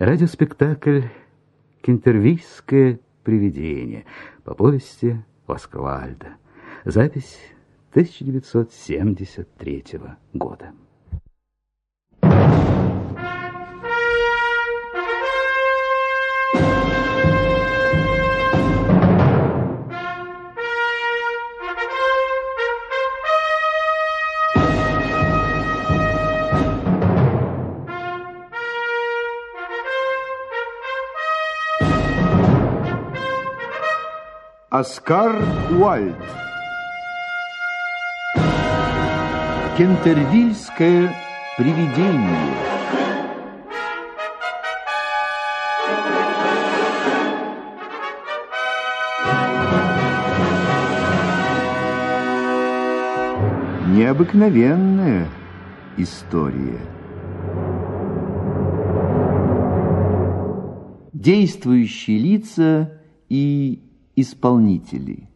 Радиоспектакль «Кентервийское привидение» по повести Осквальда. Запись 1973 года. Оскар Уальд Кентервильское привидение Необыкновенная история. Действующие лица и исполнители.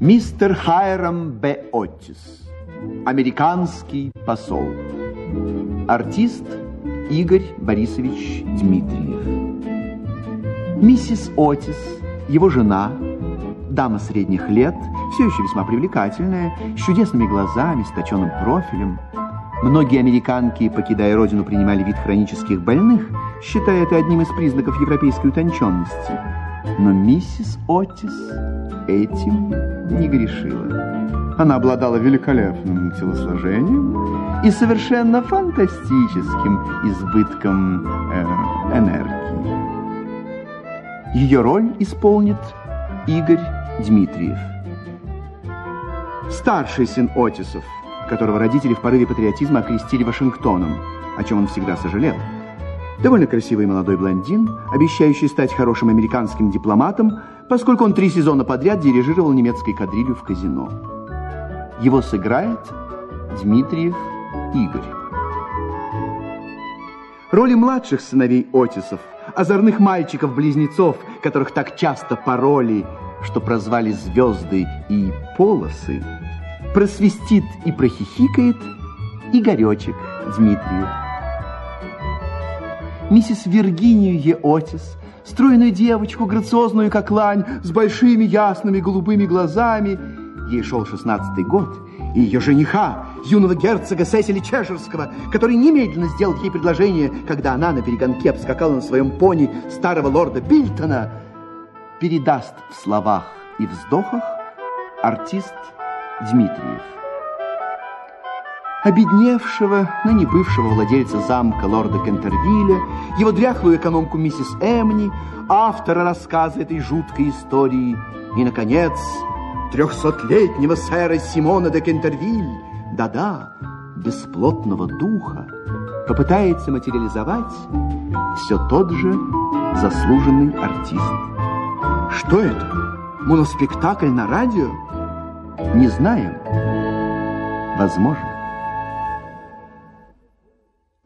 Мистер Хайрам Б. Оттис, американский посол. Артист Игорь Борисович Дмитриев. Миссис Отис, его жена, дама средних лет, все еще весьма привлекательная, с чудесными глазами, с точенным профилем. Многие американки, покидая родину, принимали вид хронических больных – считая это одним из признаков европейской утонченности. Но миссис Отис этим не грешила. Она обладала великолепным телосложением и совершенно фантастическим избытком э, энергии. Ее роль исполнит Игорь Дмитриев. Старший сын Отисов, которого родители в порыве патриотизма окрестили Вашингтоном, о чем он всегда сожалел – Довольно красивый молодой блондин, обещающий стать хорошим американским дипломатом, поскольку он три сезона подряд дирижировал немецкой кадрилью в казино. Его сыграет Дмитриев Игорь. Роли младших сыновей Отисов, озорных мальчиков-близнецов, которых так часто пороли, что прозвали звезды и полосы, просвистит и прохихикает Игоречек Дмитриев миссис Виргинию Е. Отис, стройную девочку, грациозную как лань, с большими ясными голубыми глазами. Ей шел шестнадцатый год, и ее жениха, юного герцога Сесили Чешерского, который немедленно сделал ей предложение, когда она на перегонке обскакала на своем пони старого лорда Бильтона, передаст в словах и вздохах артист Дмитриев обедневшего, но не бывшего владельца замка лорда Кентервилля, его дряхлую экономку миссис Эмни, автора рассказа этой жуткой истории и, наконец, трехсотлетнего сэра Симона де Кентервиль, да-да, бесплотного духа, попытается материализовать все тот же заслуженный артист. Что это? Моноспектакль на радио? Не знаем. Возможно.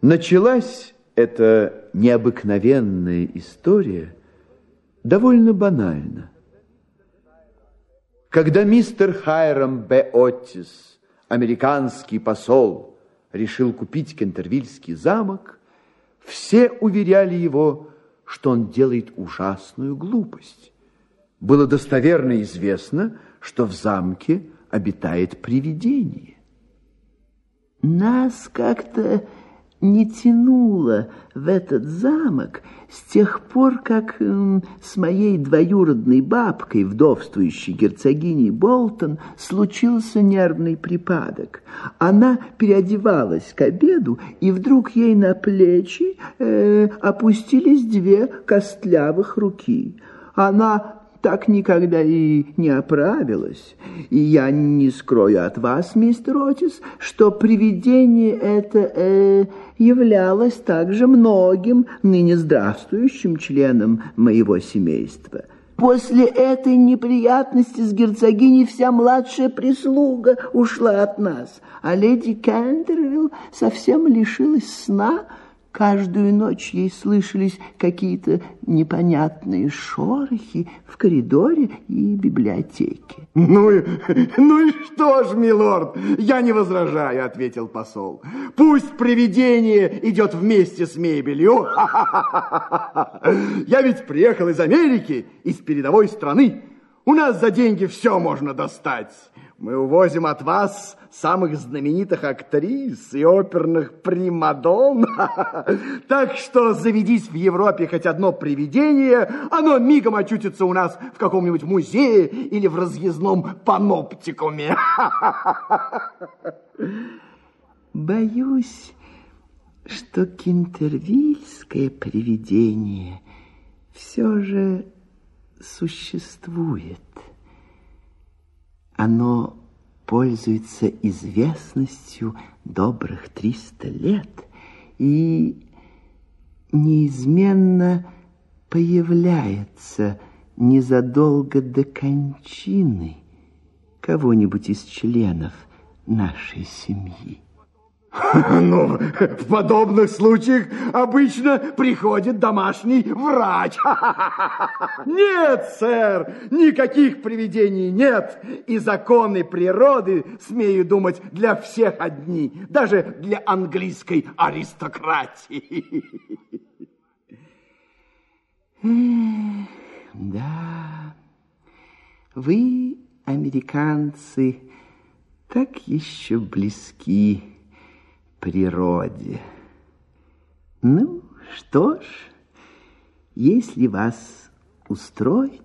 Началась эта необыкновенная история довольно банально. Когда мистер Хайрам Б. Оттис, американский посол, решил купить Кентервильский замок, все уверяли его, что он делает ужасную глупость. Было достоверно известно, что в замке обитает привидение. Нас как-то не тянуло в этот замок с тех пор, как э, с моей двоюродной бабкой, вдовствующей герцогиней Болтон, случился нервный припадок. Она переодевалась к обеду, и вдруг ей на плечи э, опустились две костлявых руки. Она так никогда и не оправилась. И я не скрою от вас, мистер Отис, что привидение это э, являлось также многим ныне здравствующим членам моего семейства. После этой неприятности с герцогиней вся младшая прислуга ушла от нас, а леди Кентервилл совсем лишилась сна, Каждую ночь ей слышались какие-то непонятные шорохи в коридоре и библиотеке. Ну, и- ну и что ж, милорд, я не возражаю, ответил посол. Пусть привидение идет вместе с мебелью. Я ведь приехал из Америки, из передовой страны. У нас за деньги все можно достать. Мы увозим от вас самых знаменитых актрис и оперных примадон. Так что заведись в Европе хоть одно привидение, оно мигом очутится у нас в каком-нибудь музее или в разъездном паноптикуме. Боюсь, что кентервильское привидение все же существует. Оно пользуется известностью добрых триста лет и неизменно появляется незадолго до кончины кого-нибудь из членов нашей семьи. Ну, в подобных случаях обычно приходит домашний врач. Нет, сэр, никаких привидений нет. И законы природы, смею думать, для всех одни, даже для английской аристократии. Да, вы, американцы, так еще близки природе. Ну, что ж, если вас устроит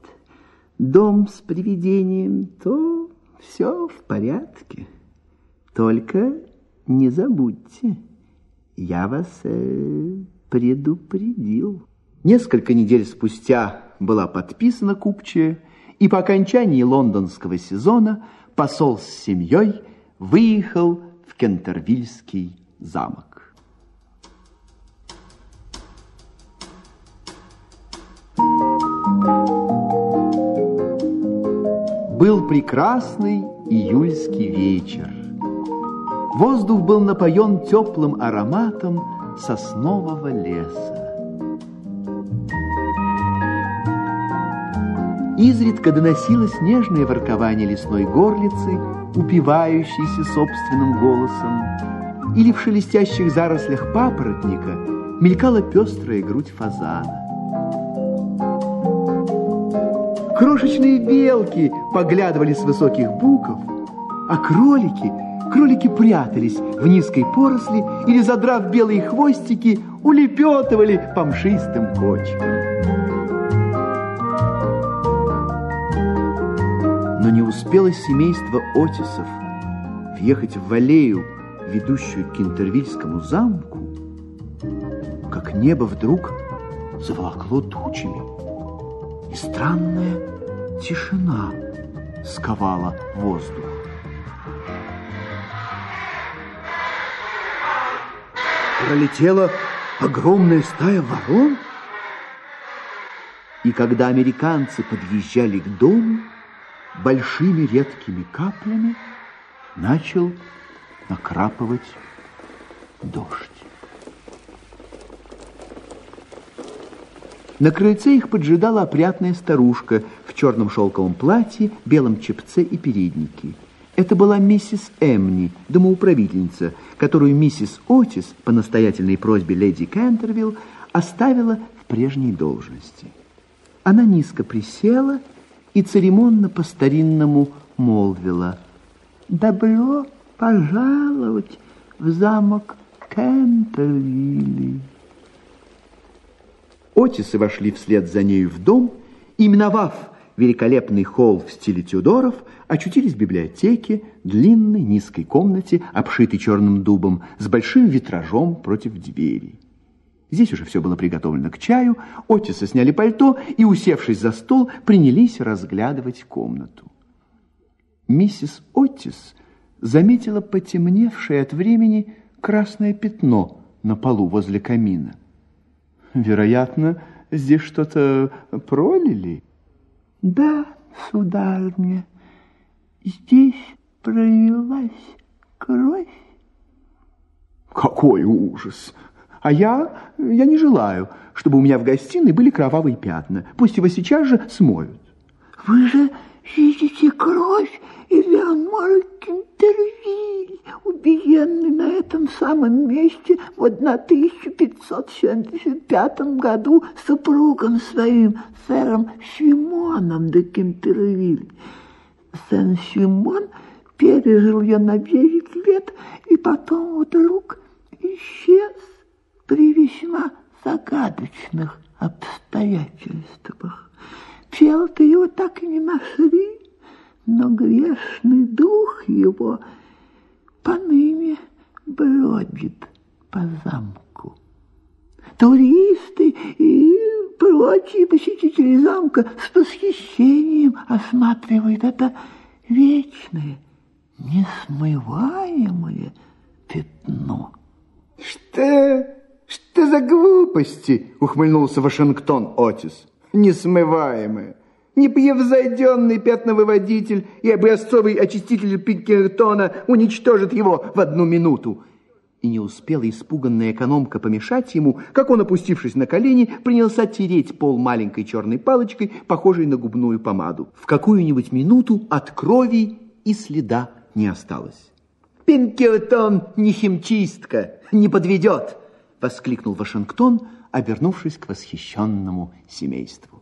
дом с привидением, то все в порядке. Только не забудьте, я вас э, предупредил. Несколько недель спустя была подписана купчая, и по окончании лондонского сезона посол с семьей выехал в Кентервильский замок. Был прекрасный июльский вечер. Воздух был напоен теплым ароматом соснового леса. Изредка доносилось нежное воркование лесной горлицы, упивающейся собственным голосом, или в шелестящих зарослях папоротника мелькала пестрая грудь фазана. Крошечные белки поглядывали с высоких буков, а кролики, кролики прятались в низкой поросли или, задрав белые хвостики, улепетывали по мшистым кочкам. Но не успело семейство Отисов въехать в аллею, ведущую к Кентервильскому замку, как небо вдруг заволокло тучами, и странная тишина сковала воздух. Пролетела огромная стая ворон, и когда американцы подъезжали к дому, большими редкими каплями начал накрапывать дождь. На крыльце их поджидала опрятная старушка в черном шелковом платье, белом чепце и переднике. Это была миссис Эмни, домоуправительница, которую миссис Отис по настоятельной просьбе леди Кентервилл оставила в прежней должности. Она низко присела и церемонно по-старинному молвила «Добро пожаловать в замок Кентервилли». Отисы вошли вслед за нею в дом и, миновав великолепный холл в стиле Тюдоров, очутились в библиотеке, длинной низкой комнате, обшитой черным дубом, с большим витражом против двери. Здесь уже все было приготовлено к чаю, Отисы сняли пальто и, усевшись за стол, принялись разглядывать комнату. Миссис Оттис заметила потемневшее от времени красное пятно на полу возле камина. Вероятно, здесь что-то пролили. Да, сударыня, здесь пролилась кровь. Какой ужас! А я, я не желаю, чтобы у меня в гостиной были кровавые пятна. Пусть его сейчас же смоют. Вы же видите кровь Элеоноры Кентервиль, убиенной на этом самом месте в 1575 году супругом своим, сэром Симоном де Кентервиль. Сен-Симон пережил ее на 9 лет и потом вдруг исчез при весьма загадочных обстоятельствах. Тело-то его так и не нашли, но грешный дух его поныне бродит по замку. Туристы и прочие посетители замка с восхищением осматривают это вечное, несмываемое пятно. Что? Что за глупости? Ухмыльнулся Вашингтон Отис. Несмываемое. Непревзойденный пятновыводитель и образцовый очиститель Пикертона уничтожит его в одну минуту. И не успела испуганная экономка помешать ему, как он, опустившись на колени, принялся тереть пол маленькой черной палочкой, похожей на губную помаду. В какую-нибудь минуту от крови и следа не осталось. «Пинкертон не химчистка, не подведет!» — воскликнул Вашингтон, обернувшись к восхищенному семейству.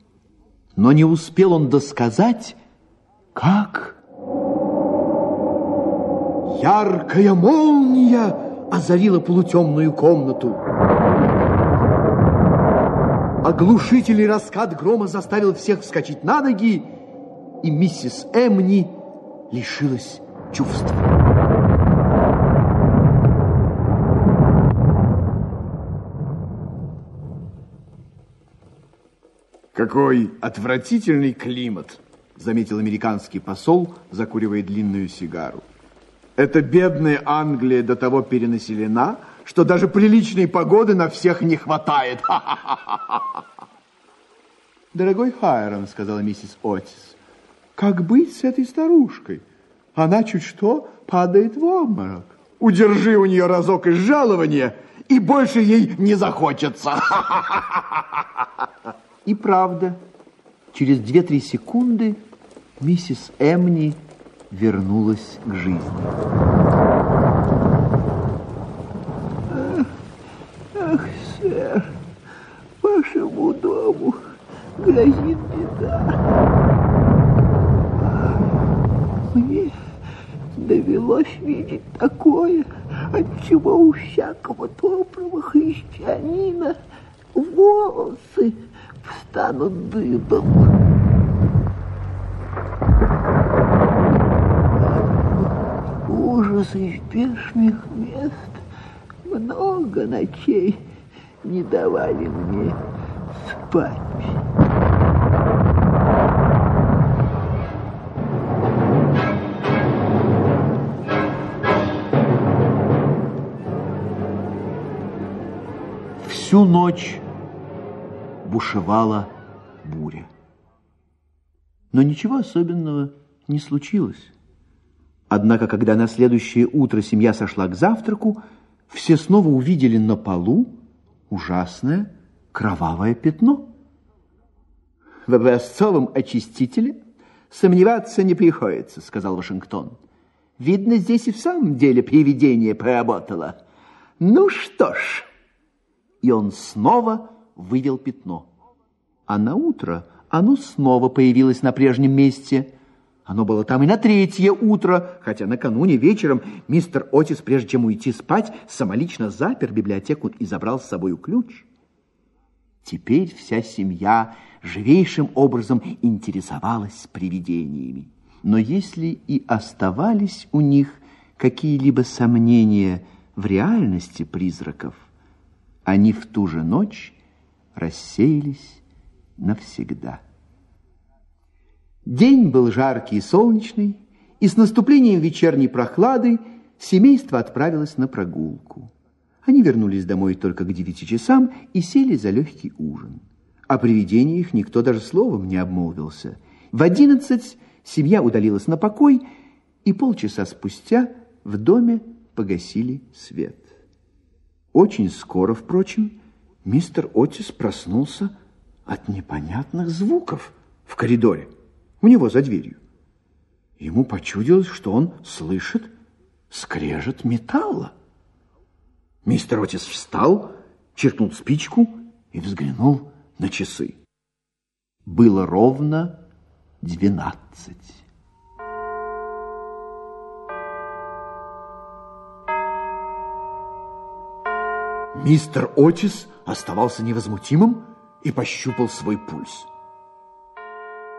Но не успел он досказать, как... Яркая молния озарила полутемную комнату. Оглушительный раскат грома заставил всех вскочить на ноги, и миссис Эмни лишилась чувств. Какой отвратительный климат, заметил американский посол, закуривая длинную сигару. Эта бедная Англия до того перенаселена, что даже приличной погоды на всех не хватает. Дорогой Хайрон, сказала миссис Отис, как быть с этой старушкой? Она чуть что падает в обморок. Удержи у нее разок из жалования, и больше ей не захочется. И правда, через две-три секунды миссис Эмни вернулась к жизни. Ах, ах, сэр, вашему дому грозит беда. Мне довелось видеть такое, от чего у всякого доброго христианина волосы встанут дыбом. Ужас из бешеных мест много ночей не давали мне спать. Всю ночь бушевала буря. Но ничего особенного не случилось. Однако, когда на следующее утро семья сошла к завтраку, все снова увидели на полу ужасное кровавое пятно. В образцовом очистителе сомневаться не приходится, сказал Вашингтон. Видно, здесь и в самом деле привидение поработало. Ну что ж. И он снова вывел пятно. А на утро оно снова появилось на прежнем месте. Оно было там и на третье утро, хотя накануне вечером мистер Отис, прежде чем уйти спать, самолично запер библиотеку и забрал с собой ключ. Теперь вся семья живейшим образом интересовалась привидениями. Но если и оставались у них какие-либо сомнения в реальности призраков, они в ту же ночь рассеялись навсегда. День был жаркий и солнечный, и с наступлением вечерней прохлады семейство отправилось на прогулку. Они вернулись домой только к девяти часам и сели за легкий ужин. О привидениях никто даже словом не обмолвился. В одиннадцать семья удалилась на покой, и полчаса спустя в доме погасили свет. Очень скоро, впрочем, мистер Отис проснулся от непонятных звуков в коридоре у него за дверью. Ему почудилось, что он слышит скрежет металла. Мистер Отис встал, чиркнул спичку и взглянул на часы. Было ровно двенадцать. Мистер Отис оставался невозмутимым и пощупал свой пульс.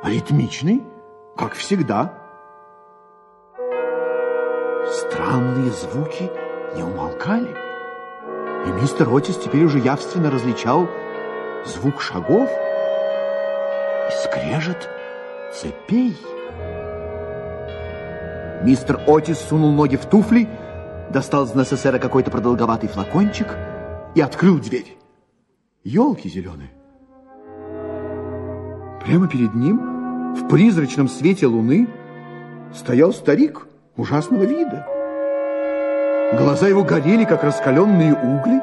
Ритмичный, как всегда. Странные звуки не умолкали. И мистер Отис теперь уже явственно различал звук шагов и скрежет цепей. Мистер Отис сунул ноги в туфли, достал из НССР какой-то продолговатый флакончик и открыл дверь. Елки зеленые. Прямо перед ним, в призрачном свете луны, стоял старик ужасного вида. Глаза его горели, как раскаленные угли.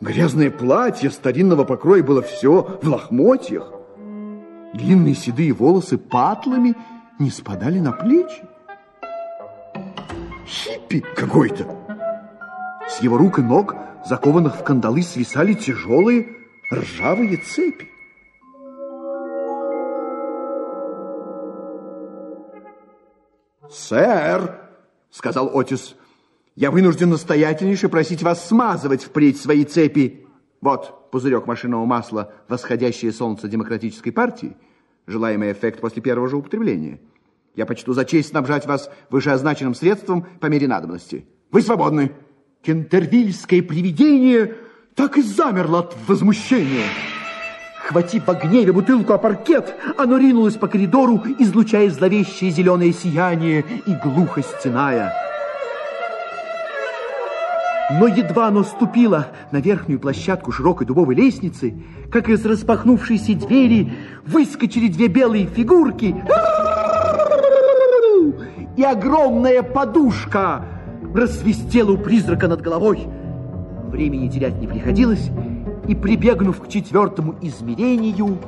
Грязное платье старинного покроя было все в лохмотьях. Длинные седые волосы патлами не спадали на плечи. Хиппи какой-то. С его рук и ног, закованных в кандалы, свисали тяжелые ржавые цепи. «Сэр», — сказал Отис, — «я вынужден настоятельнейше просить вас смазывать впредь свои цепи. Вот пузырек машинного масла «Восходящее солнце демократической партии», желаемый эффект после первого же употребления. Я почту за честь снабжать вас вышеозначенным средством по мере надобности. Вы свободны». Кентервильское привидение так и замерло от возмущения. Хватив в гневе бутылку о паркет, оно ринулось по коридору, излучая зловещее зеленое сияние и глухо стеная. Но едва оно ступило на верхнюю площадку широкой дубовой лестницы, как из распахнувшейся двери выскочили две белые фигурки и огромная подушка рассвистела у призрака над головой. Времени терять не приходилось, и, прибегнув к четвертому измерению,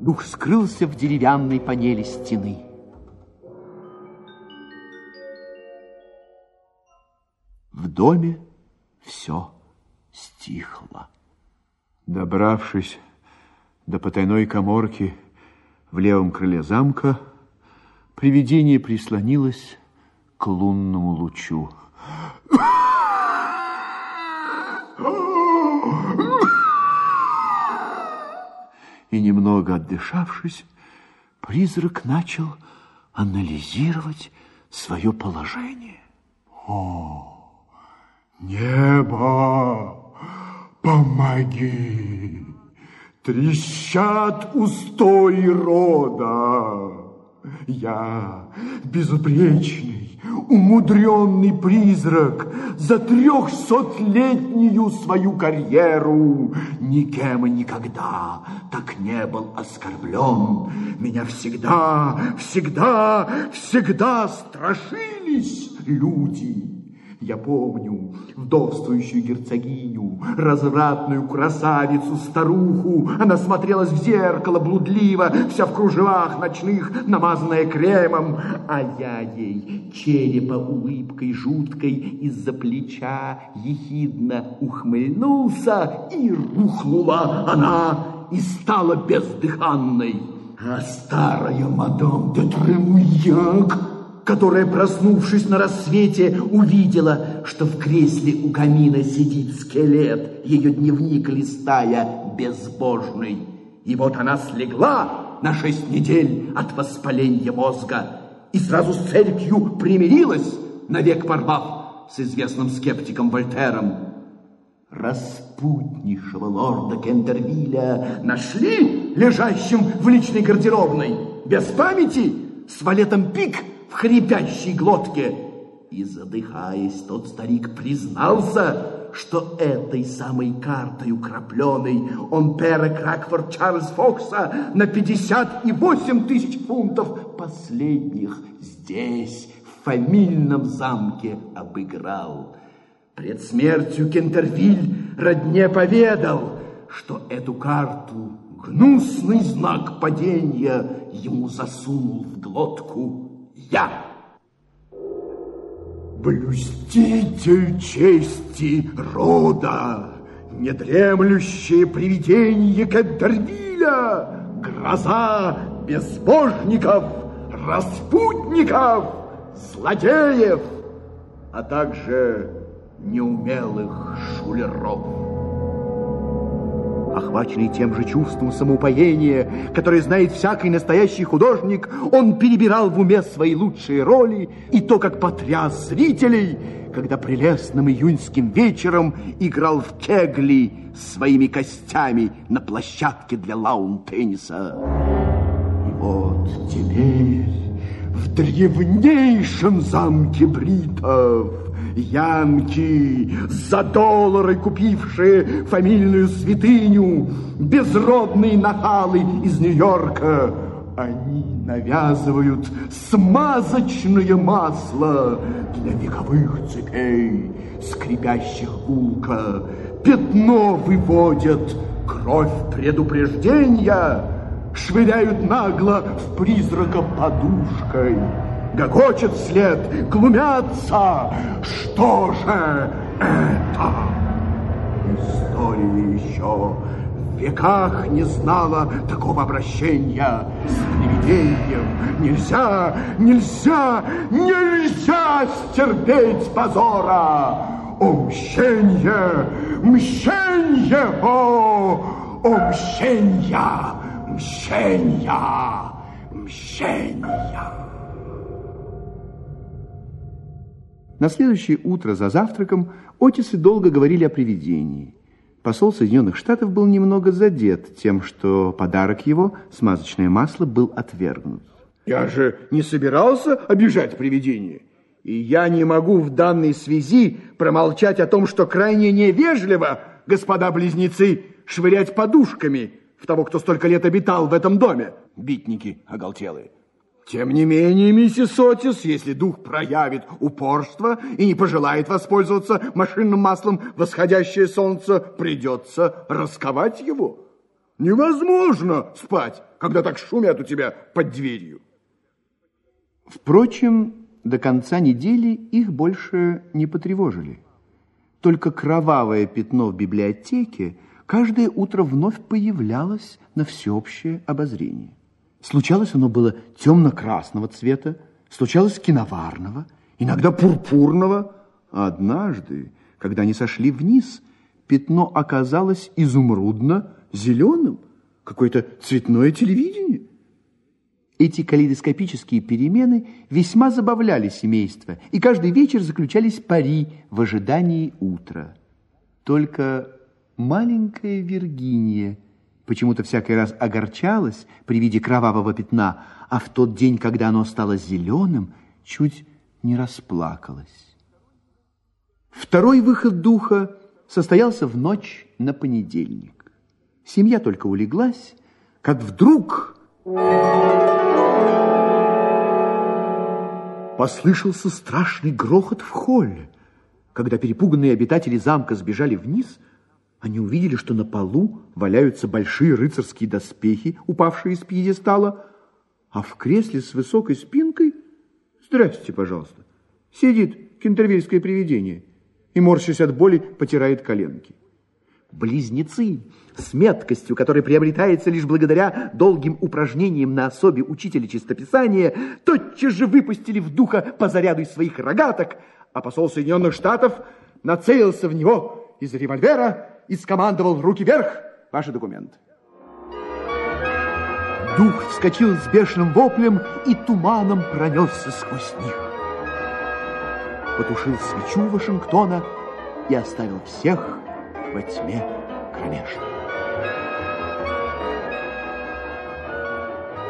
дух скрылся в деревянной панели стены. В доме все стихло. Добравшись до потайной коморки в левом крыле замка, привидение прислонилось к лунному лучу. И немного отдышавшись, призрак начал анализировать свое положение. О, небо, помоги! Трещат устои рода. Я безупречный, умудренный призрак за трехсотлетнюю свою карьеру никем и никогда так не был оскорблен. Меня всегда, всегда, всегда страшились люди. Я помню вдовствующую герцогиню, развратную красавицу, старуху. Она смотрелась в зеркало блудливо, вся в кружевах ночных, намазанная кремом. А я ей черепа улыбкой жуткой из-за плеча ехидно ухмыльнулся, и рухнула она и стала бездыханной. А старая мадам де Тремуяк которая, проснувшись на рассвете, увидела, что в кресле у камина сидит скелет, ее дневник листая безбожный. И вот она слегла на шесть недель от воспаления мозга и сразу с церковью примирилась, навек порвав с известным скептиком Вольтером. Распутнейшего лорда Кентервилля нашли лежащим в личной гардеробной, без памяти, с валетом пик в хрипящей глотке. И, задыхаясь, тот старик признался, что этой самой картой украпленной он пера Кракфорд Чарльз Фокса на 58 тысяч фунтов последних здесь, в фамильном замке, обыграл. Пред смертью Кентервиль родне поведал, что эту карту гнусный знак падения ему засунул в глотку я. Блюститель чести рода, недремлющее привидение Кентервиля, гроза безбожников, распутников, злодеев, а также неумелых шулеров. Охваченный тем же чувством самоупоения, которое знает всякий настоящий художник, он перебирал в уме свои лучшие роли и то, как потряс зрителей, когда прелестным июньским вечером играл в кегли своими костями на площадке для лаун-тенниса. И вот теперь в древнейшем замке бритов Янки, за доллары купившие фамильную святыню, безродные нахалы из Нью-Йорка, они навязывают смазочное масло для вековых цепей, скрипящих гулко, пятно выводят, кровь предупреждения, швыряют нагло в призрака подушкой гогочет вслед, глумятся. Что же это? История еще в веках не знала такого обращения с привидением. Нельзя, нельзя, нельзя стерпеть позора. О, мщенье, мщенье, о, о, мщенья, мщенья, мщенья. На следующее утро за завтраком Отисы долго говорили о привидении. Посол Соединенных Штатов был немного задет тем, что подарок его, смазочное масло, был отвергнут. Я же не собирался обижать привидение. И я не могу в данной связи промолчать о том, что крайне невежливо, господа близнецы, швырять подушками в того, кто столько лет обитал в этом доме. Битники оголтелые. Тем не менее, миссис Отис, если дух проявит упорство и не пожелает воспользоваться машинным маслом восходящее солнце, придется расковать его. Невозможно спать, когда так шумят у тебя под дверью. Впрочем, до конца недели их больше не потревожили. Только кровавое пятно в библиотеке каждое утро вновь появлялось на всеобщее обозрение. Случалось оно было темно-красного цвета, случалось киноварного, иногда пурпурного. А однажды, когда они сошли вниз, пятно оказалось изумрудно-зеленым, какое-то цветное телевидение. Эти калейдоскопические перемены весьма забавляли семейство, и каждый вечер заключались пари в ожидании утра. Только маленькая Виргиния почему-то всякий раз огорчалась при виде кровавого пятна, а в тот день, когда оно стало зеленым, чуть не расплакалась. Второй выход духа состоялся в ночь на понедельник. Семья только улеглась, как вдруг... Послышался страшный грохот в холле. Когда перепуганные обитатели замка сбежали вниз – они увидели, что на полу валяются большие рыцарские доспехи, упавшие из пьедестала, а в кресле с высокой спинкой, здрасте, пожалуйста, сидит кентервильское привидение и, морщась от боли, потирает коленки. Близнецы с меткостью, которая приобретается лишь благодаря долгим упражнениям на особе учителя чистописания, тотчас же выпустили в духа по заряду из своих рогаток, а посол Соединенных Штатов нацелился в него из револьвера и скомандовал «Руки вверх! Ваши документы!» Дух вскочил с бешеным воплем и туманом пронесся сквозь них. Потушил свечу Вашингтона и оставил всех во тьме кромешной.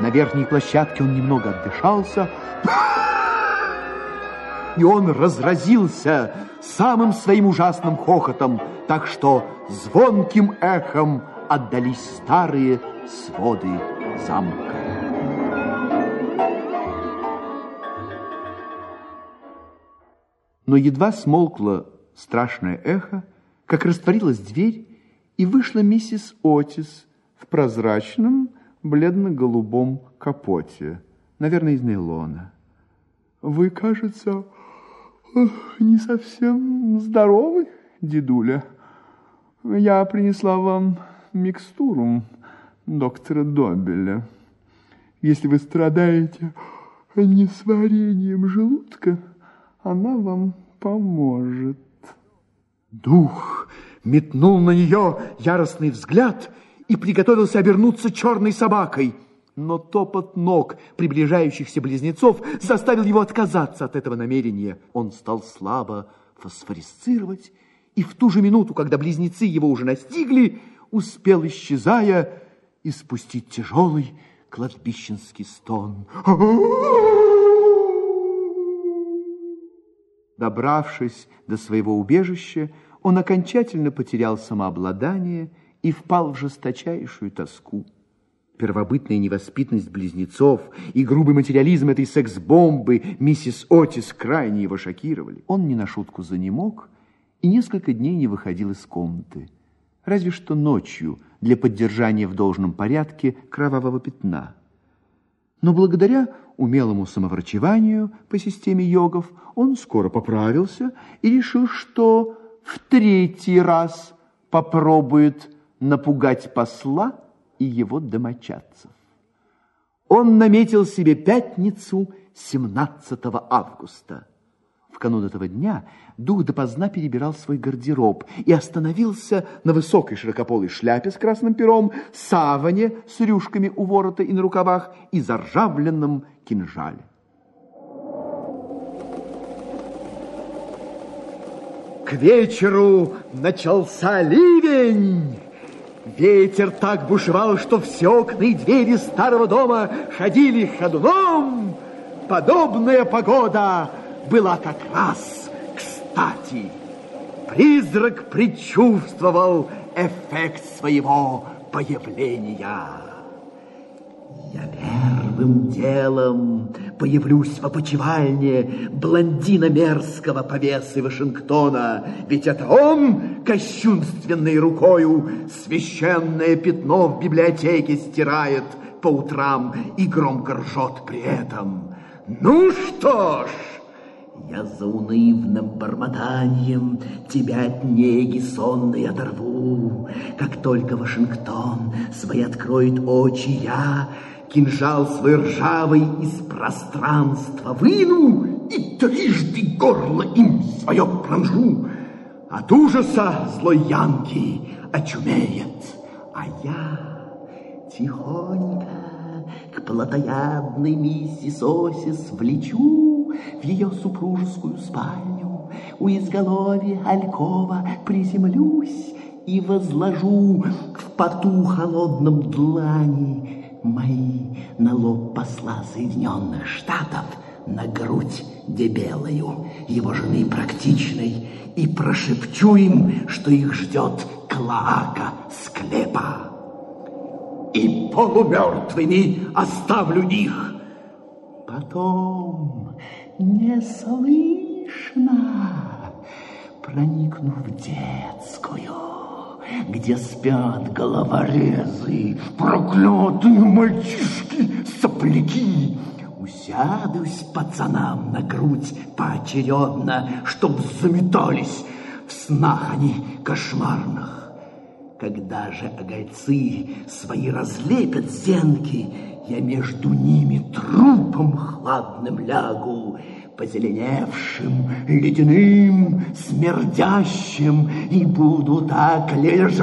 На верхней площадке он немного отдышался, и он разразился самым своим ужасным хохотом, так что звонким эхом отдались старые своды замка. Но едва смолкло страшное эхо, как растворилась дверь, и вышла миссис Отис в прозрачном бледно-голубом капоте, наверное, из нейлона. «Вы, кажется, не совсем здоровы, дедуля. Я принесла вам микстуру доктора Добеля. Если вы страдаете несварением желудка, она вам поможет». Дух метнул на нее яростный взгляд и приготовился обернуться черной собакой. Но топот ног приближающихся близнецов заставил его отказаться от этого намерения. Он стал слабо фосфорисцировать, и в ту же минуту, когда близнецы его уже настигли, успел, исчезая, испустить тяжелый кладбищенский стон. Добравшись до своего убежища, он окончательно потерял самообладание и впал в жесточайшую тоску. Первобытная невоспитанность близнецов и грубый материализм этой секс-бомбы миссис Отис крайне его шокировали. Он не на шутку занемог и несколько дней не выходил из комнаты. Разве что ночью для поддержания в должном порядке кровавого пятна – но благодаря умелому самоврачеванию по системе йогов он скоро поправился и решил, что в третий раз попробует напугать посла и его домочадцев. Он наметил себе пятницу 17 августа – канун этого дня дух допоздна перебирал свой гардероб и остановился на высокой широкополой шляпе с красным пером, саване с рюшками у ворота и на рукавах и заржавленном кинжале. К вечеру начался ливень. Ветер так бушевал, что все окна и двери старого дома ходили ходуном. Подобная погода была как раз кстати. Призрак предчувствовал эффект своего появления. Я первым делом появлюсь в опочивальне блондина мерзкого повесы Вашингтона, ведь это он кощунственной рукою священное пятно в библиотеке стирает по утрам и громко ржет при этом. Ну что ж, я за унывным бормотанием тебя от неги сонной оторву. Как только Вашингтон свои откроет очи, я кинжал свой ржавый из пространства выну и трижды горло им свое пронжу. От ужаса злой Янки очумеет, а я тихонько к плотоядной миссис Осис влечу, в ее супружескую спальню, у изголовья Алькова приземлюсь и возложу в поту холодном длани мои на лоб посла Соединенных Штатов, на грудь дебелую его жены практичной, и прошепчу им, что их ждет клоака склепа. И полумертвыми оставлю их. Потом неслышно, проникнув в детскую, где спят головорезы, проклятые мальчишки-сопляки. Усядусь пацанам на грудь поочередно, чтоб заметались в снах они кошмарных. Когда же огольцы свои разлепят зенки, я между ними трупом хладным лягу, позеленевшим, ледяным, смердящим, и буду так лежать,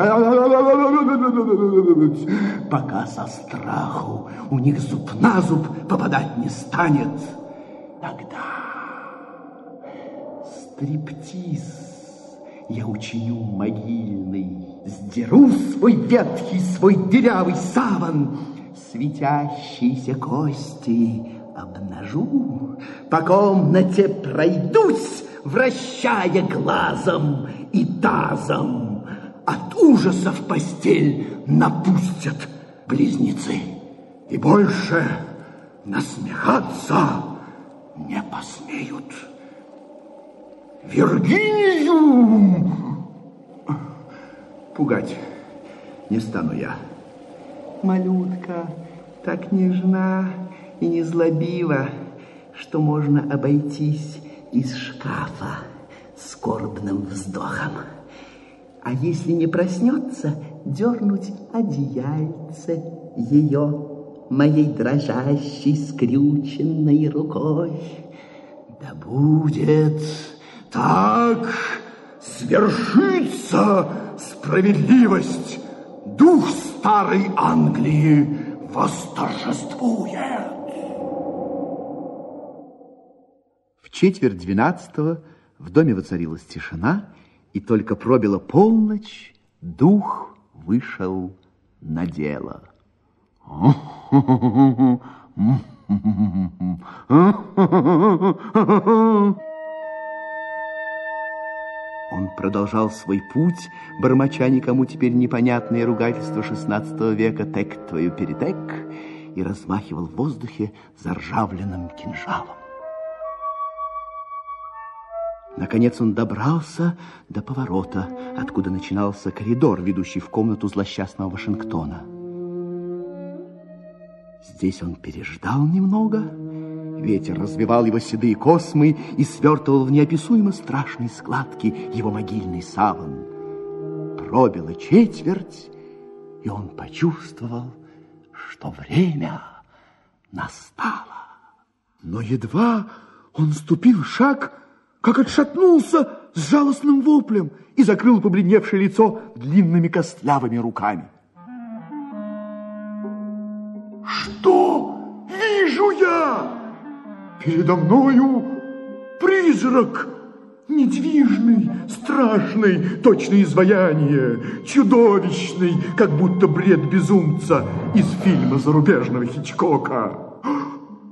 пока со страху у них зуб на зуб попадать не станет. Тогда стриптиз я учиню могильный, сдеру свой ветхий, свой дырявый саван, светящиеся кости обнажу, по комнате пройдусь, вращая глазом и тазом. От ужаса в постель напустят близнецы. И больше насмехаться не посмеют. Виргинию! Пугать не стану я. Малютка так нежна и незлобива, что можно обойтись из шкафа скорбным вздохом. А если не проснется, дернуть одеяльце ее моей дрожащей, скрюченной рукой. Да будет так свершится справедливость. Дух старой Англии восторжествует. В четверть двенадцатого в доме воцарилась тишина, и только пробила полночь, дух вышел на дело. Он продолжал свой путь, бормоча никому теперь непонятные ругательства XVI века «тек твою перетек» и размахивал в воздухе заржавленным кинжалом. Наконец он добрался до поворота, откуда начинался коридор, ведущий в комнату злосчастного Вашингтона. Здесь он переждал немного. Ветер развивал его седые космы и свертывал в неописуемо страшные складки его могильный саван. Пробила четверть, и он почувствовал, что время настало. Но едва он ступил шаг, как отшатнулся с жалостным воплем и закрыл побледневшее лицо длинными костлявыми руками. Что вижу я? Передо мною призрак, недвижный, страшный, точно изваяние, чудовищный, как будто бред безумца из фильма зарубежного Хичкока.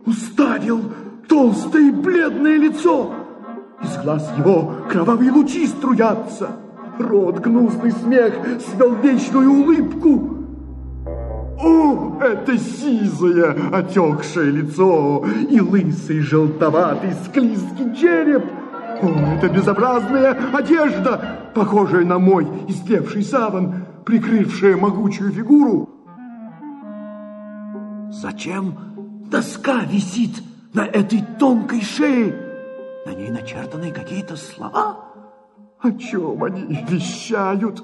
Уставил толстое и бледное лицо. Из глаз его кровавые лучи струятся. Рот гнусный смех свел вечную улыбку. О, это сизое, отекшее лицо и лысый, желтоватый, склизкий череп. О, это безобразная одежда, похожая на мой истлевший саван, прикрывшая могучую фигуру. Зачем доска висит на этой тонкой шее? На ней начертаны какие-то слова. О чем они вещают?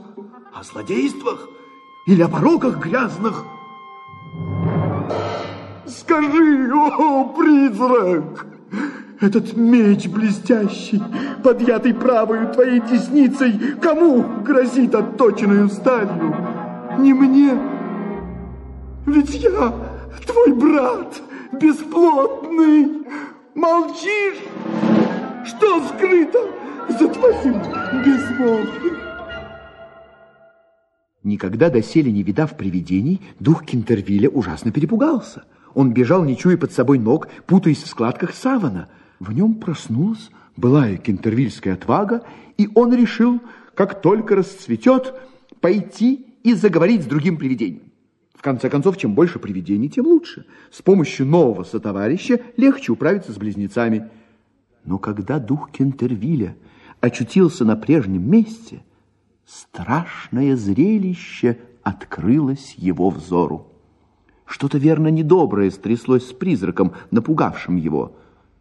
О злодействах или о пороках грязных? Скажи, о, призрак, этот меч блестящий, подъятый правою твоей десницей, кому грозит отточенную сталью? Не мне, ведь я твой брат, бесплотный. Молчишь? Что скрыто за твоим безмолвием? Никогда доселе не видав привидений, дух Кентервилля ужасно перепугался. Он бежал, не чуя под собой ног, путаясь в складках савана. В нем проснулась былая кентервильская отвага, и он решил, как только расцветет, пойти и заговорить с другим привидением. В конце концов, чем больше привидений, тем лучше. С помощью нового сотоварища легче управиться с близнецами. Но когда дух Кентервилля очутился на прежнем месте, страшное зрелище открылось его взору. Что-то верно недоброе стряслось с призраком, напугавшим его.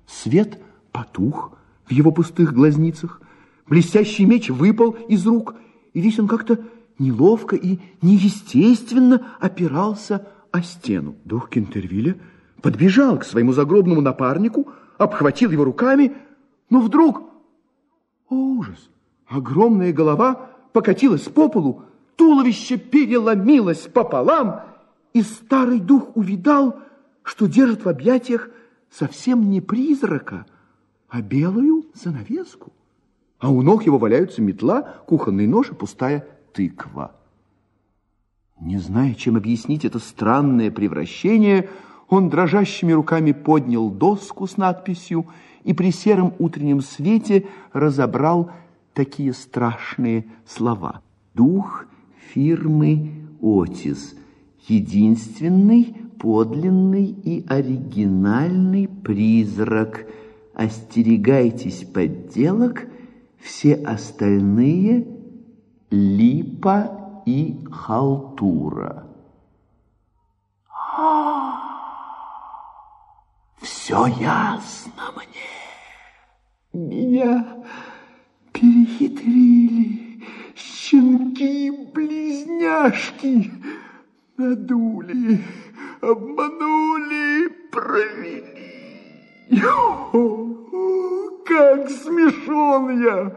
Свет потух в его пустых глазницах, блестящий меч выпал из рук, и весь он как-то неловко и неестественно опирался о стену. Дух Кентервилля подбежал к своему загробному напарнику, обхватил его руками, но вдруг... О, ужас! Огромная голова покатилась по полу, туловище переломилось пополам, и старый дух увидал, что держит в объятиях совсем не призрака, а белую занавеску. А у ног его валяются метла, кухонный нож и пустая тыква. Не зная, чем объяснить это странное превращение, он дрожащими руками поднял доску с надписью и при сером утреннем свете разобрал такие страшные слова. «Дух фирмы Отис. Единственный, подлинный и оригинальный призрак. Остерегайтесь подделок, все остальные — липа и халтура. Все ясно мне. Меня перехитрили щенки-близняшки, надули, обманули, провели. О, как смешон я!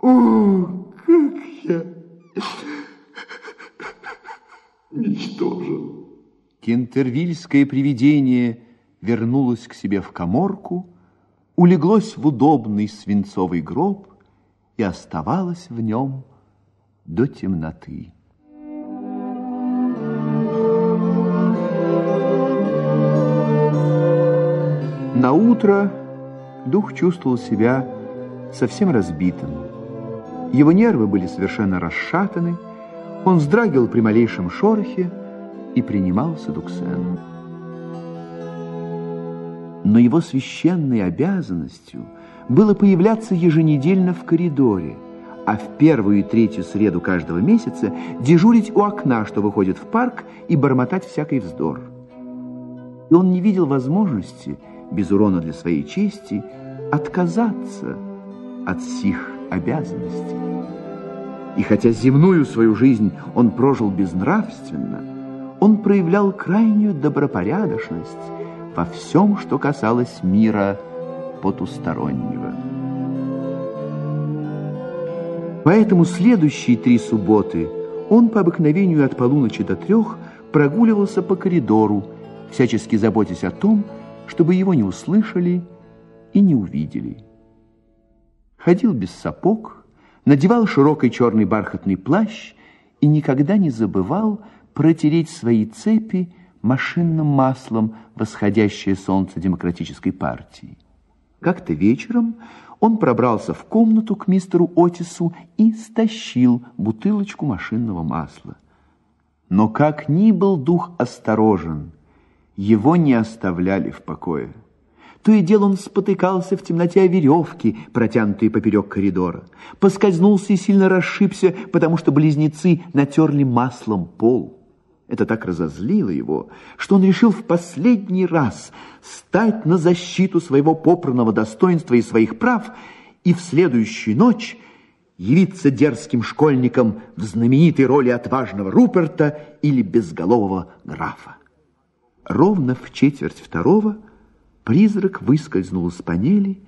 О, как я ничтожен! Кентервильское привидение вернулось к себе в коморку, улеглось в удобный свинцовый гроб и оставалось в нем до темноты. На утро дух чувствовал себя совсем разбитым. Его нервы были совершенно расшатаны, он вздрагивал при малейшем шорохе и принимался Дуксену. Но его священной обязанностью было появляться еженедельно в коридоре, а в первую и третью среду каждого месяца дежурить у окна, что выходит в парк, и бормотать всякий вздор. И он не видел возможности без урона для своей чести, отказаться от сих обязанностей. И хотя земную свою жизнь он прожил безнравственно, он проявлял крайнюю добропорядочность во всем, что касалось мира потустороннего. Поэтому следующие три субботы он по обыкновению от полуночи до трех прогуливался по коридору, всячески заботясь о том, чтобы его не услышали и не увидели. Ходил без сапог, надевал широкий черный бархатный плащ и никогда не забывал протереть свои цепи машинным маслом восходящее солнце демократической партии. Как-то вечером он пробрался в комнату к мистеру Отису и стащил бутылочку машинного масла. Но как ни был дух осторожен, его не оставляли в покое. То и дело он спотыкался в темноте о веревке, протянутые поперек коридора. Поскользнулся и сильно расшибся, потому что близнецы натерли маслом пол. Это так разозлило его, что он решил в последний раз стать на защиту своего попранного достоинства и своих прав и в следующую ночь явиться дерзким школьником в знаменитой роли отважного Руперта или безголового графа. Ровно в четверть второго призрак выскользнул из панели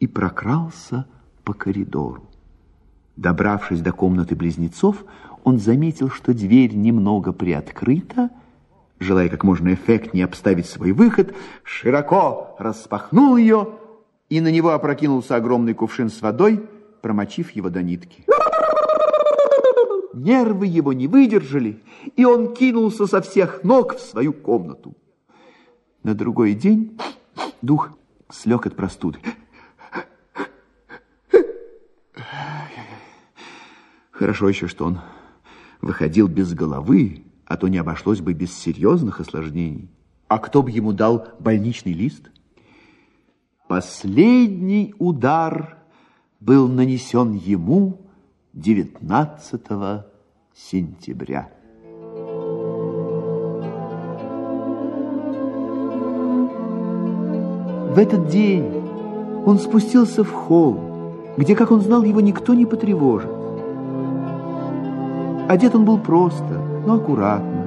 и прокрался по коридору. Добравшись до комнаты близнецов, он заметил, что дверь немного приоткрыта, желая как можно эффектнее обставить свой выход, широко распахнул ее, и на него опрокинулся огромный кувшин с водой, промочив его до нитки. Нервы его не выдержали, и он кинулся со всех ног в свою комнату. На другой день дух слег от простуды. Хорошо еще, что он выходил без головы, а то не обошлось бы без серьезных осложнений. А кто бы ему дал больничный лист? Последний удар был нанесен ему 19 сентября. В этот день он спустился в холл, где, как он знал, его никто не потревожит. Одет он был просто, но аккуратно,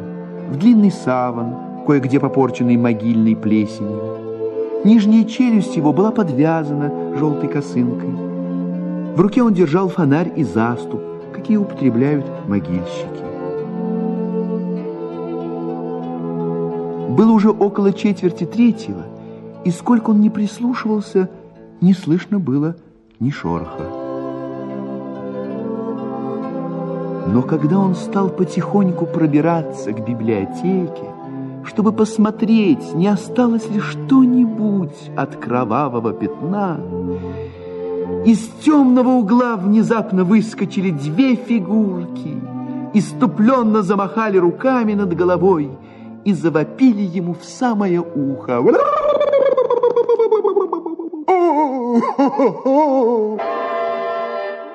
в длинный саван, кое-где попорченный могильной плесенью. Нижняя челюсть его была подвязана желтой косынкой. В руке он держал фонарь и заступ, какие употребляют могильщики. Было уже около четверти третьего, и сколько он не прислушивался, не слышно было ни шороха. Но когда он стал потихоньку пробираться к библиотеке, чтобы посмотреть, не осталось ли что-нибудь от кровавого пятна, из темного угла внезапно выскочили две фигурки, иступленно замахали руками над головой и завопили ему в самое ухо.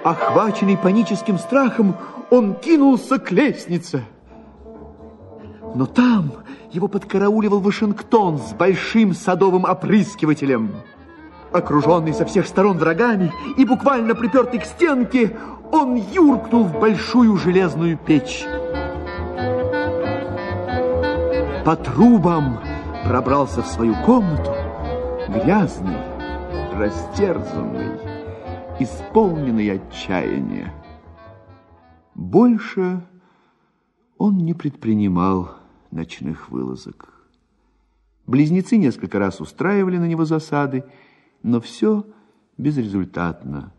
Охваченный паническим страхом, он кинулся к лестнице. Но там его подкарауливал Вашингтон с большим садовым опрыскивателем. Окруженный со всех сторон врагами и буквально припертый к стенке, он юркнул в большую железную печь. По трубам пробрался в свою комнату, грязный, растерзанный, исполненный отчаяния. Больше он не предпринимал ночных вылазок. Близнецы несколько раз устраивали на него засады, но все безрезультатно.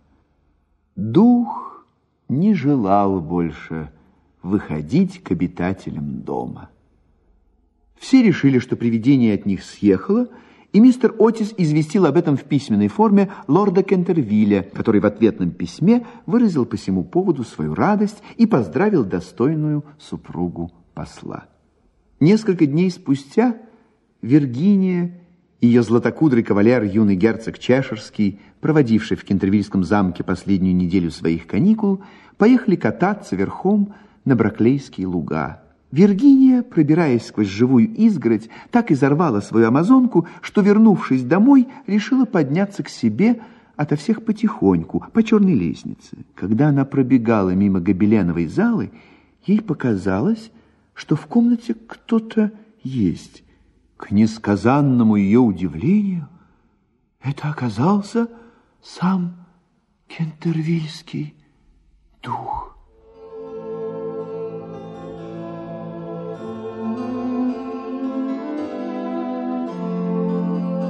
Дух не желал больше выходить к обитателям дома. Все решили, что привидение от них съехало, и мистер Отис известил об этом в письменной форме лорда Кентервилля, который в ответном письме выразил по всему поводу свою радость и поздравил достойную супругу посла. Несколько дней спустя Виргиния ее златокудрый кавалер, юный герцог Чешерский, проводивший в Кентервильском замке последнюю неделю своих каникул, поехали кататься верхом на Браклейские луга. Виргиния, пробираясь сквозь живую изгородь, так изорвала свою амазонку, что, вернувшись домой, решила подняться к себе ото всех потихоньку, по черной лестнице. Когда она пробегала мимо гобеленовой залы, ей показалось, что в комнате кто-то есть. К несказанному ее удивлению, это оказался сам кентервильский дух.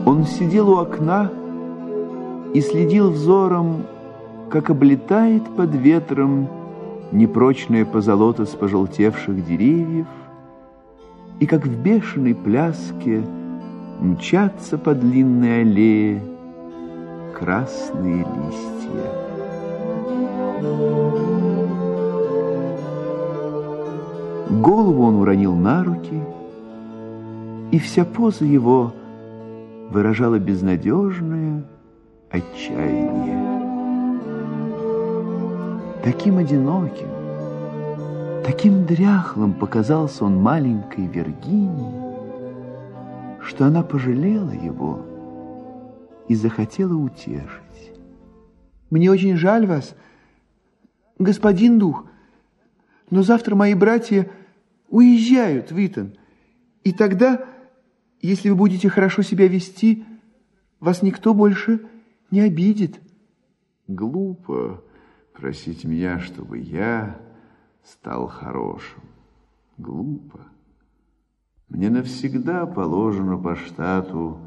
Он сидел у окна и следил взором, как облетает под ветром непрочное позолота с пожелтевших деревьев, и как в бешеной пляске мчатся по длинной аллее красные листья. Голову он уронил на руки, и вся поза его выражала безнадежное отчаяние таким одиноким, таким дряхлым показался он маленькой Виргинии, что она пожалела его и захотела утешить. Мне очень жаль вас, господин дух, но завтра мои братья уезжают в Итон, и тогда, если вы будете хорошо себя вести, вас никто больше не обидит. Глупо просить меня, чтобы я стал хорошим. Глупо. Мне навсегда положено по штату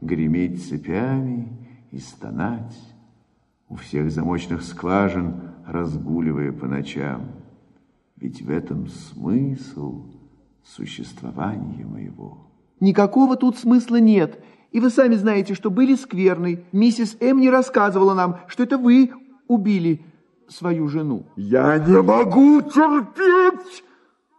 греметь цепями и стонать, у всех замочных скважин разгуливая по ночам. Ведь в этом смысл существования моего. Никакого тут смысла нет. И вы сами знаете, что были скверны. Миссис М. не рассказывала нам, что это вы убили свою жену. Я не могу терпеть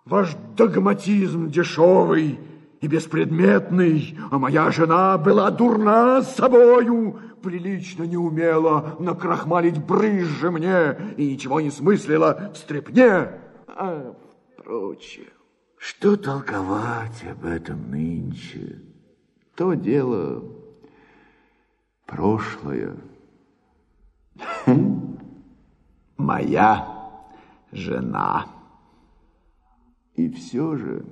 ваш догматизм дешевый и беспредметный, а моя жена была дурна с собою, прилично не умела накрахмалить брызжи мне и ничего не смыслила в стрепне. А, впрочем, что толковать об этом нынче? То дело прошлое. Моя жена. И все же,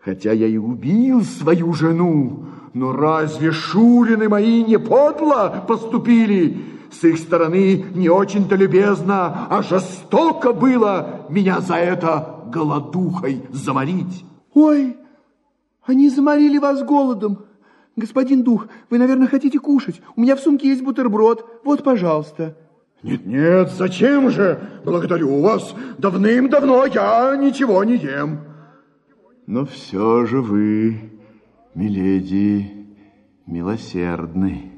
хотя я и убил свою жену, но разве шурины мои не подло поступили? С их стороны не очень-то любезно, а жестоко было меня за это голодухой заморить. Ой, они заморили вас голодом. Господин Дух, вы, наверное, хотите кушать. У меня в сумке есть бутерброд. Вот, пожалуйста. Нет-нет, зачем же? Благодарю вас. Давным-давно я ничего не ем. Но все же вы, миледи, милосердны.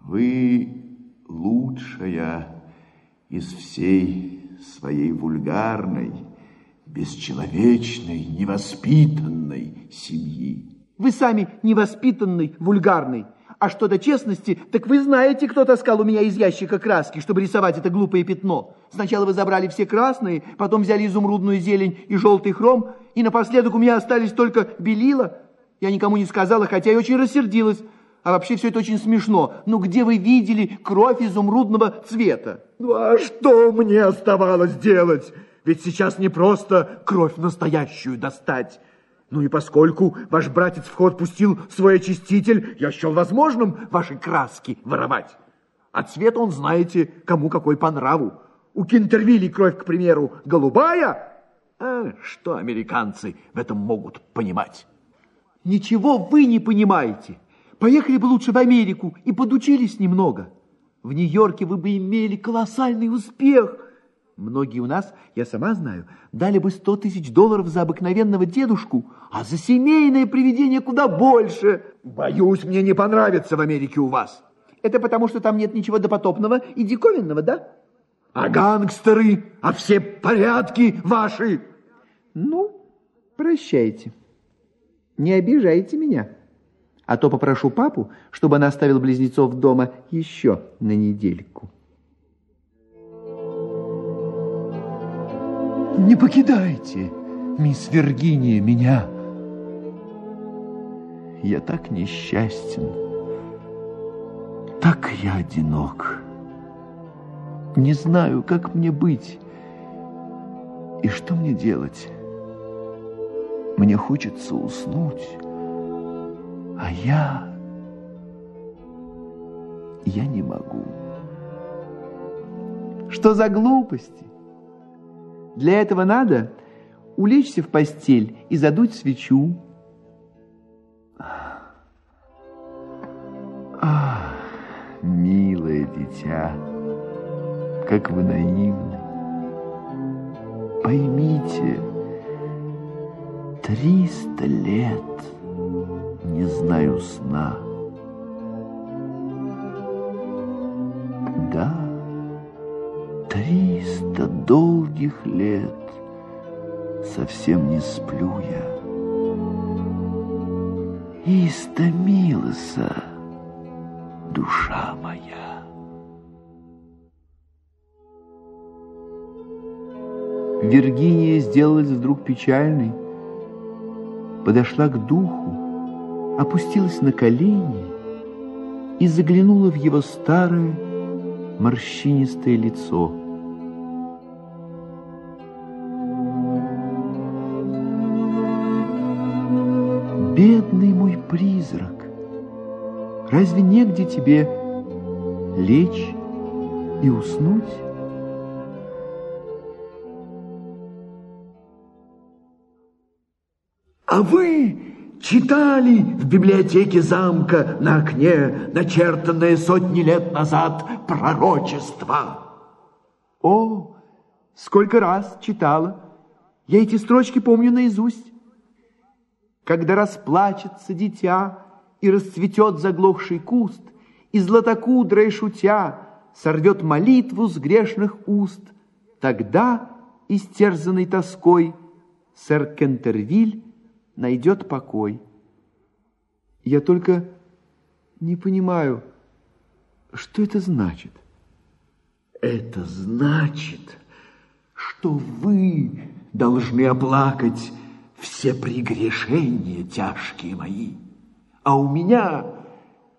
Вы лучшая из всей своей вульгарной, бесчеловечной, невоспитанной семьи. Вы сами невоспитанный, вульгарный. А что до честности, так вы знаете, кто таскал у меня из ящика краски, чтобы рисовать это глупое пятно. Сначала вы забрали все красные, потом взяли изумрудную зелень и желтый хром, и напоследок у меня остались только белила. Я никому не сказала, хотя и очень рассердилась. А вообще все это очень смешно. Ну где вы видели кровь изумрудного цвета? Ну а что мне оставалось делать? Ведь сейчас не просто кровь настоящую достать. Ну и поскольку ваш братец в ход пустил свой очиститель, я счел возможным ваши краски воровать. А цвет он, знаете, кому какой по нраву. У Кинтервилли кровь, к примеру, голубая. А что американцы в этом могут понимать? Ничего вы не понимаете. Поехали бы лучше в Америку и подучились немного. В Нью-Йорке вы бы имели колоссальный успех – Многие у нас, я сама знаю, дали бы сто тысяч долларов за обыкновенного дедушку, а за семейное привидение куда больше. Боюсь, мне не понравится в Америке у вас. Это потому, что там нет ничего допотопного и диковинного, да? А гангстеры, а все порядки ваши. Ну, прощайте. Не обижайте меня. А то попрошу папу, чтобы он оставил близнецов дома еще на недельку. Не покидайте, мисс Виргиния, меня. Я так несчастен, так я одинок. Не знаю, как мне быть и что мне делать. Мне хочется уснуть, а я... Я не могу. Что за глупости? Для этого надо улечься в постель и задуть свечу. Ах, милое дитя, как вы наивны. Поймите, триста лет не знаю сна. Да, триста долгих лет совсем не сплю я. И истомилась душа моя. Виргиния сделалась вдруг печальной, подошла к духу, опустилась на колени и заглянула в его старое морщинистое лицо. Призрак, разве негде тебе лечь и уснуть? А вы читали в библиотеке замка на окне начертанное сотни лет назад пророчество? О, сколько раз читала. Я эти строчки помню наизусть когда расплачется дитя и расцветет заглохший куст, и златокудрая шутя сорвет молитву с грешных уст, тогда, истерзанный тоской, сэр Кентервиль найдет покой. Я только не понимаю, что это значит. Это значит, что вы должны оплакать все прегрешения тяжкие мои, а у меня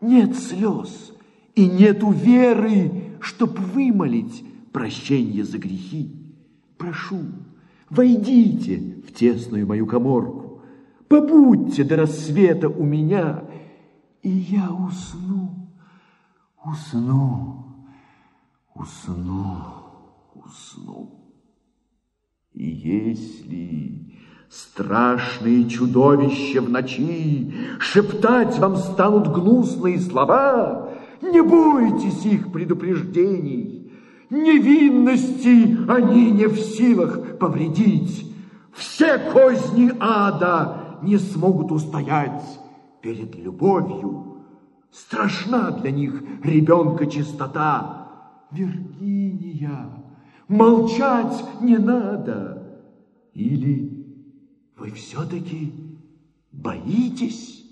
нет слез и нету веры, чтоб вымолить прощение за грехи. Прошу, войдите в тесную мою коморку, побудьте до рассвета у меня, и я усну, усну, усну, усну. И если Страшные чудовища в ночи Шептать вам станут гнусные слова. Не бойтесь их предупреждений. Невинности они не в силах повредить. Все козни ада не смогут устоять перед любовью. Страшна для них ребенка чистота. Виргиния, молчать не надо. Или вы все-таки боитесь?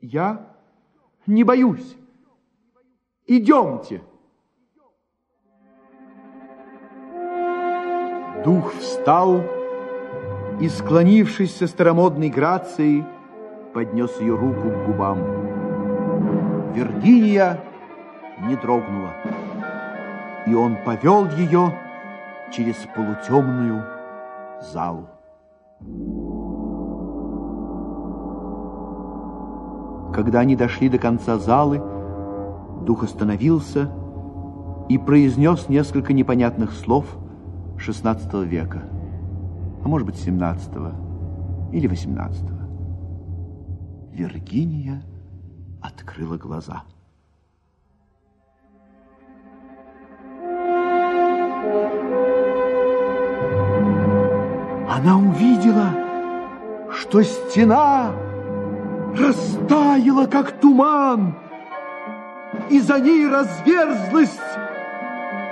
Я Не боюсь. Идемте. Дух встал и, склонившись со старомодной грацией, поднес ее руку к губам. Виргиния не дрогнула, и он повел ее через полутемную залу. Когда они дошли до конца залы, дух остановился и произнес несколько непонятных слов XVI века, а может быть XVII или XVIII. Виргиния открыла глаза. Она увидела, что стена растаяла, как туман, и за ней разверзлась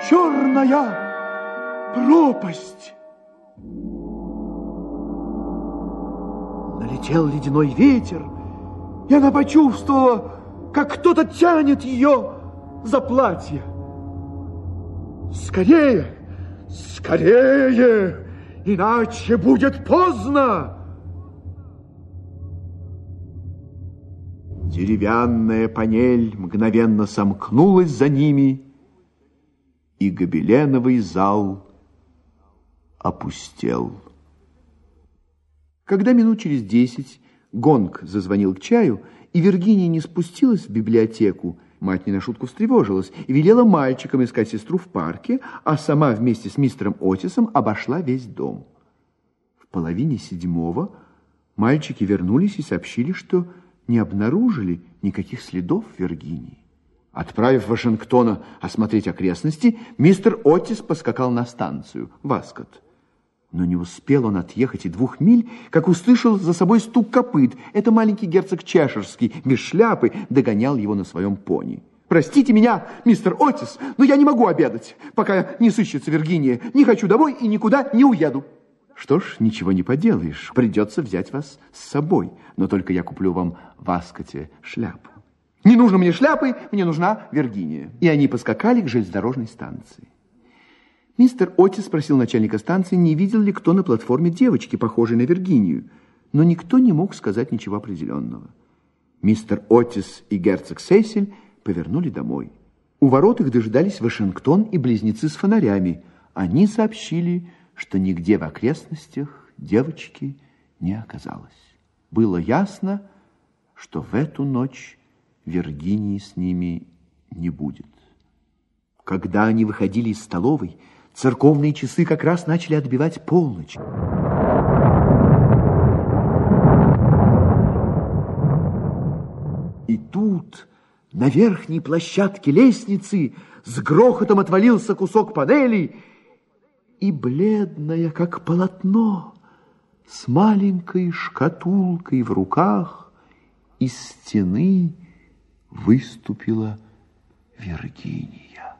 черная пропасть. Налетел ледяной ветер, и она почувствовала, как кто-то тянет ее за платье. Скорее, скорее, иначе будет поздно. Деревянная панель мгновенно сомкнулась за ними, и гобеленовый зал опустел. Когда минут через десять гонг зазвонил к чаю, и Виргиния не спустилась в библиотеку, мать не на шутку встревожилась и велела мальчикам искать сестру в парке, а сама вместе с мистером Отисом обошла весь дом. В половине седьмого мальчики вернулись и сообщили, что не обнаружили никаких следов Виргинии. Отправив Вашингтона осмотреть окрестности, мистер Отис поскакал на станцию, в Аскот. Но не успел он отъехать и двух миль, как услышал за собой стук копыт. Это маленький герцог Чешерский, без шляпы, догонял его на своем пони. «Простите меня, мистер Отис, но я не могу обедать, пока не сыщется Виргиния. Не хочу домой и никуда не уеду». Что ж, ничего не поделаешь, придется взять вас с собой, но только я куплю вам в Аскоте шляпу. Не нужно мне шляпы, мне нужна Виргиния. И они поскакали к железнодорожной станции. Мистер Отис спросил начальника станции, не видел ли кто на платформе девочки, похожей на Виргинию, но никто не мог сказать ничего определенного. Мистер Отис и герцог Сесиль повернули домой. У ворот их дожидались Вашингтон и близнецы с фонарями. Они сообщили, что нигде в окрестностях девочки не оказалось. Было ясно, что в эту ночь Виргинии с ними не будет. Когда они выходили из столовой, церковные часы как раз начали отбивать полночь. И тут на верхней площадке лестницы с грохотом отвалился кусок панели, и бледная, как полотно, с маленькой шкатулкой в руках из стены выступила Виргиния.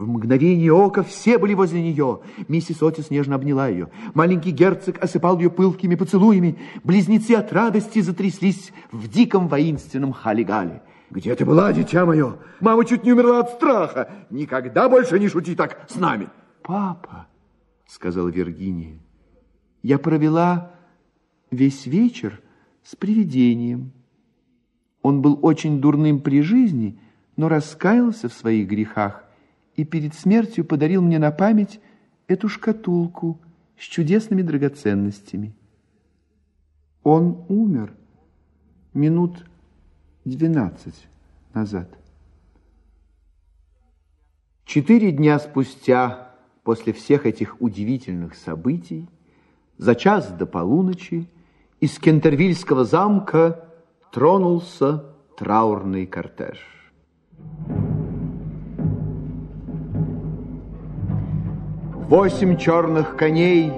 В мгновение ока все были возле нее. Миссис Отис нежно обняла ее. Маленький герцог осыпал ее пылкими поцелуями. Близнецы от радости затряслись в диком воинственном халигале. «Где ты была, дитя мое? Мама чуть не умерла от страха. Никогда больше не шути так с нами!» «Папа!» сказала Виргиния. Я провела весь вечер с привидением. Он был очень дурным при жизни, но раскаялся в своих грехах и перед смертью подарил мне на память эту шкатулку с чудесными драгоценностями. Он умер минут двенадцать назад. Четыре дня спустя после всех этих удивительных событий, за час до полуночи из Кентервильского замка тронулся траурный кортеж. Восемь черных коней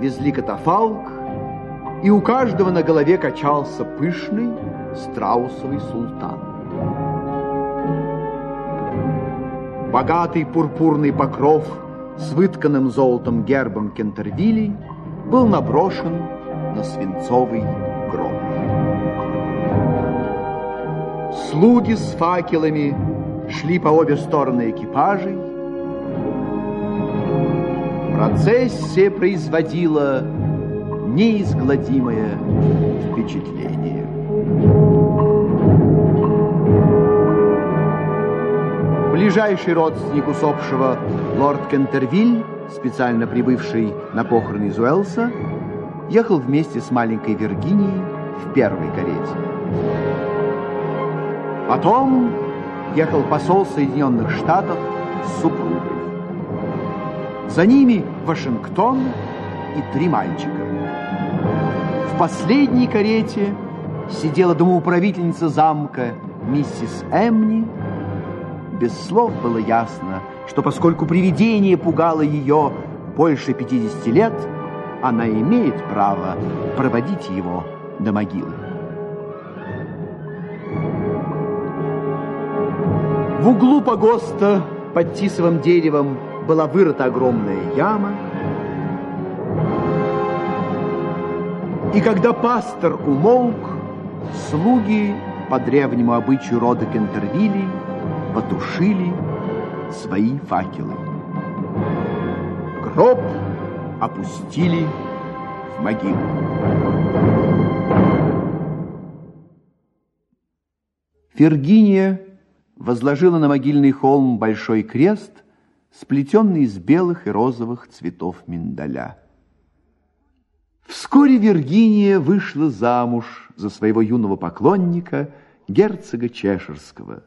везли катафалк, и у каждого на голове качался пышный страусовый султан. Богатый пурпурный покров – с вытканным золотом гербом Кентервилей был наброшен на свинцовый гроб. Слуги с факелами шли по обе стороны экипажей. Процессия производила неизгладимое впечатление. Ближайший родственник усопшего, лорд Кентервиль, специально прибывший на похороны из Уэлса, ехал вместе с маленькой Виргинией в первой карете. Потом ехал посол Соединенных Штатов с супругой. За ними Вашингтон и три мальчика. В последней карете сидела домоуправительница замка миссис Эмни. Без слов было ясно, что поскольку привидение пугало ее больше 50 лет, она имеет право проводить его до могилы. В углу погоста под тисовым деревом была вырыта огромная яма. И когда пастор умолк, слуги по древнему обычаю рода Кентервилли потушили свои факелы. Гроб опустили в могилу. Фергиния возложила на могильный холм большой крест, сплетенный из белых и розовых цветов миндаля. Вскоре Виргиния вышла замуж за своего юного поклонника, герцога Чешерского.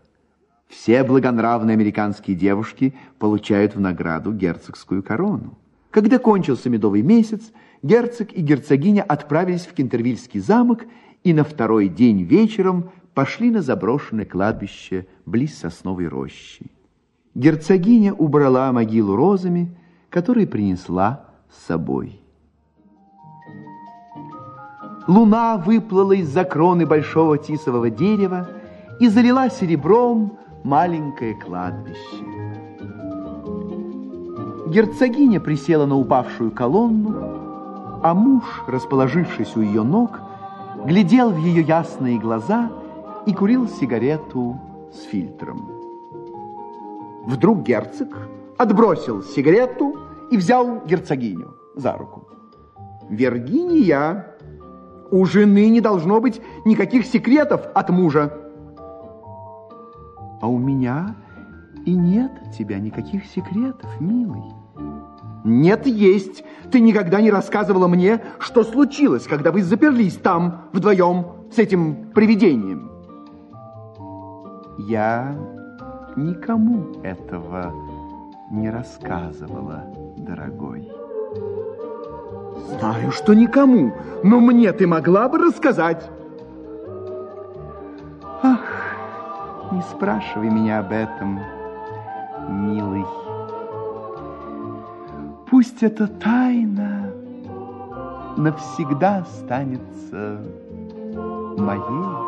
Все благонравные американские девушки получают в награду герцогскую корону. Когда кончился медовый месяц, герцог и герцогиня отправились в Кентервильский замок и на второй день вечером пошли на заброшенное кладбище близ сосновой рощи. Герцогиня убрала могилу розами, которые принесла с собой. Луна выплыла из-за кроны большого тисового дерева и залила серебром маленькое кладбище. Герцогиня присела на упавшую колонну, а муж, расположившись у ее ног, глядел в ее ясные глаза и курил сигарету с фильтром. Вдруг герцог отбросил сигарету и взял герцогиню за руку. «Виргиния, у жены не должно быть никаких секретов от мужа». «А у меня и нет от тебя никаких секретов, милый». «Нет, есть. Ты никогда не рассказывала мне, что случилось, когда вы заперлись там вдвоем с этим привидением». Я никому этого не рассказывала, дорогой. Знаю, что никому, но мне ты могла бы рассказать. Ах, не спрашивай меня об этом, милый. Пусть эта тайна навсегда останется моей.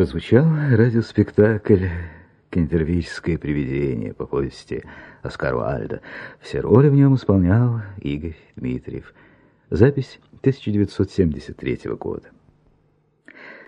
Прозвучал радиоспектакль «Кентервическое привидение» по повести Оскара Уальда. Все роли в нем исполнял Игорь Дмитриев. Запись 1973 года.